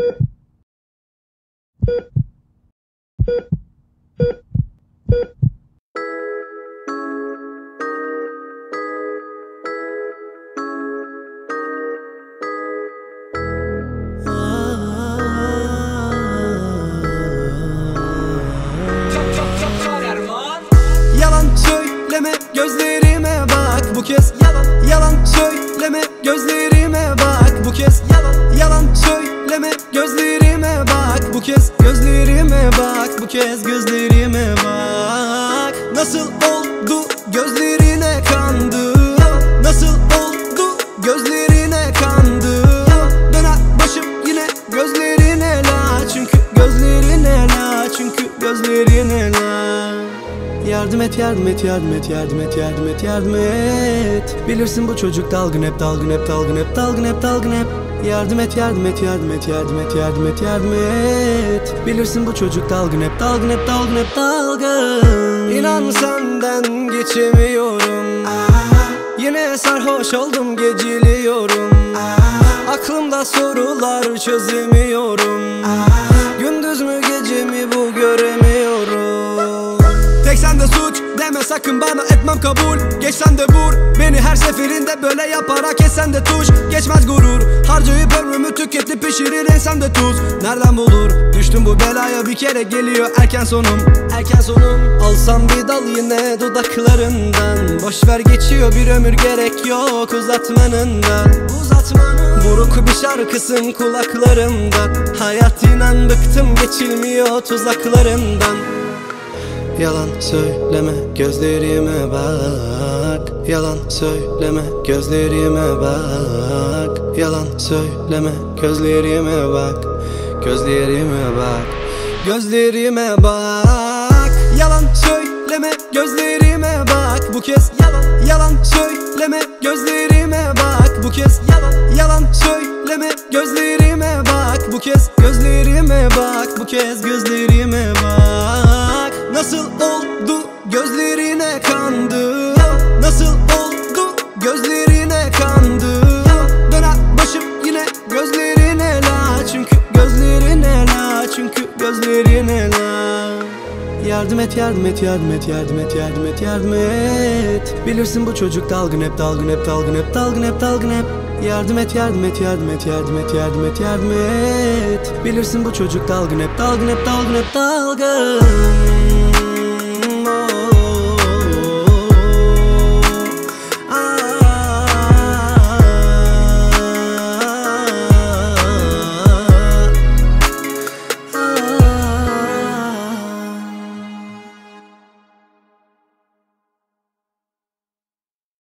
Yeah. gözlerime bak. Nasıl oldu gözlerine kandım Nasıl oldu gözlerine kandım Döner başım yine gözlerine la. Çünkü gözlerine la Çünkü gözlerine la. Yardım et yardım et yardım et yardım et yardım et yardım et. Bilirsin bu çocuk dalgın hep dalgın hep dalgın hep dalgın hep dalgın hep Yardım et yardım et yardım et yardım et yardım et yardım et. Bilirsin bu çocuk dalgın hep dalgın hep dalgın hep dalgın. İnan senden geçemiyorum. Yine sarhoş oldum geciliyorum. Aklımda sorular çözemiyorum. Gündüz mü gece mi bu göremiyorum. Tek sende suç deme sakın bana etmem kabul. Geç sen de vur beni her seferinde böyle yaparak kesen de tuş. Geçmez gurur pişirir ensem de tuz. Nereden bulur? Düştüm bu belaya bir kere geliyor erken sonum. Erken sonum. Alsam bir dal yine dudaklarından. Boş ver geçiyor bir ömür gerek yok uzatmanından. Uzatmanın. Buruk bir şarkısın kulaklarımda Hayat inan bıktım geçilmiyor tuzaklarından. Yalan söyleme gözlerime bak. Yalan söyleme gözlerime bak Yalan söyleme gözlerime bak Gözlerime bak Gözlerime bak. Yalan söyleme gözlerime bak Bu kez yalan. Yalan söyleme gözlerime bak Bu kez yalan. Yalan söyleme gözlerime bak Bu kez gözlerime bak Bu kez gözlerime bak. Nasıl oldu gözlerine kandım Nasıl oldu gözlerine kandım Yardım et yardım et yardım et yardım et yardım et yardım et Bilirsin bu çocuk dalgın hep dalgın hep dalgın hep dalgın hep dalgın hep Yardım et yardım et yardım et yardım et yardım et yardım et Bilirsin bu çocuk dalgın hep dalgın hep dalgın hep dalgın